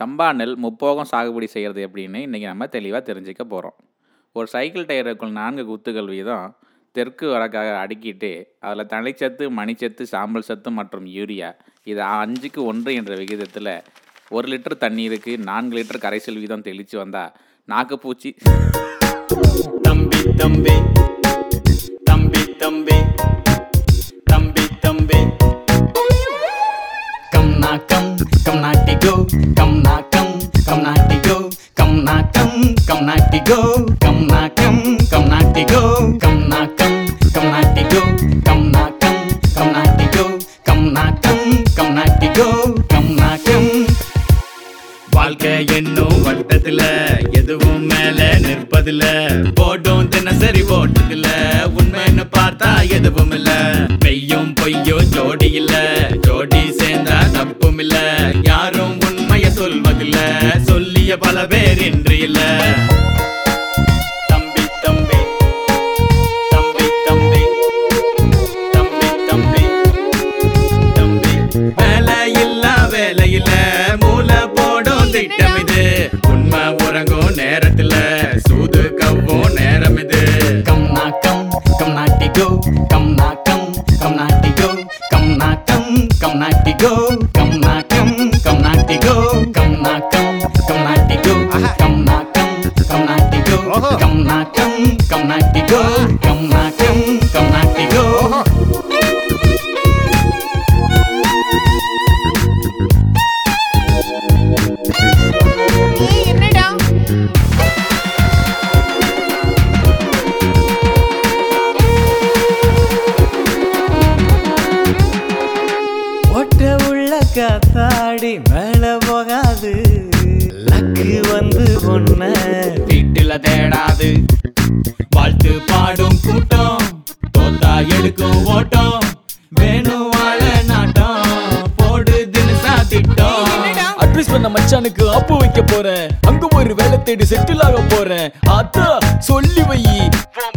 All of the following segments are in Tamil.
சம்பா நெல் முப்போகம் சாகுபடி செய்கிறது எப்படின்னு இன்றைக்கி நம்ம தெளிவாக தெரிஞ்சுக்க போகிறோம் ஒரு சைக்கிள் டயருக்குள் நான்கு குத்துகள் வீதம் தெற்கு வடக்காக அடுக்கிட்டு அதில் தனிச்சத்து மணிச்சத்து சாம்பல் சத்து மற்றும் யூரியா. இது அஞ்சுக்கு ஒன்று என்ற விகிதத்தில் ஒரு லிட்டர் தண்ணீருக்கு நான்கு லிட்டர் கரைசல் வீதம் தெளித்து வந்தால் நாக்குப்பூச்சி. தம்பி தம்பி. come na come, come naughty go, come na come, come naughty go, come na come, come naughty go, come na come, come naughty go, come na come, come naughty go, come na come, come naughty go, come na come. வாழ்க்கை என்னும் வட்டத்துல எதுவும் மேல நிற்பதில்ல போட்டும் தினசரி போட்டதில்ல உண்மைன்னு பார்த்தா எதுவும் இல்ல பெய்யும் பொய்யும் ஜோடி இல்லை என்று Come on, come, come on, go. காத்தாடி மேல போகாது. லக்கு வந்து பொண்ண வீட்டுல தேடாது. வாழ்த்து எடுக்கும் ஓட்டம் வேணும் வாழ நாட்டம் போடுதுன்னு சாத்திட்டோம். அட்வைஸ் பண்ண மச்சானுக்கு ஆப்பு வைக்க போறேன். அங்க ஒரு வேலை தேடி செட்டில் ஆக போறேன். அத்தா சொல்லி வை.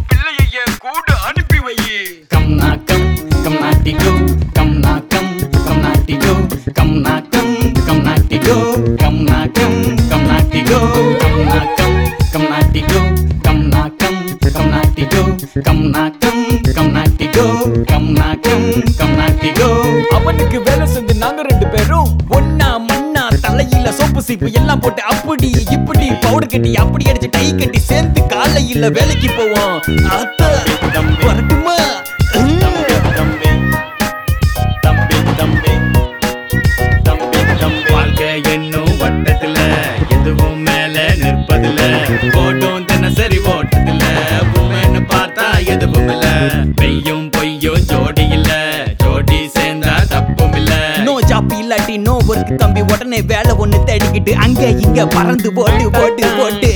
பிள்ளைய கூட அனுப்பி வை. கம் நாக்கம் கம் நாட்டிக்கோ கம் நாக்கம் கம் நாட்டிக்கோ கம் நாக்கம் கம் நாட்டிக்கோ கம் நாக்கம் கம் நாட்டிக்கோ கம் நாக்கம் கம் நாட்டிக்கோ கம் நாக்கம் கம் நாட்டிக்கோ கம் நாக்கம். கம் கம் நாட்டி கோ கம் நா கம் கம் நாட்டி கோ. அவனுக்கு வேலை செஞ்சு நாங்க ரெண்டு பேரும் ஒன்னா மண்ணா தலையில சோப்பு சீப்பு எல்லாம் போட்டு அப்படி இப்படி பவுடர் கட்டி அப்படி அடிச்சு டை கட்டி சேர்ந்து காலையில வேலைக்கு போவோம். அத்தா வரட்டுமா? தம்பி தம்பி தம்பி தம்பி தம்பி தம்பி வாழ்க்கை என்னும் வட்டத்துல எதுவும் மேல நிற்பதில்ல. ஓட்டும் தினசரி உண்மைன்னு பார்த்தா எதுவும் இல்ல நோ ஒர்க் தம்பி உடனே வேலை ஒண்ணு தேடிக்கிட்டு அங்க இங்க பறந்து போட்டு போட்டு போட்டு.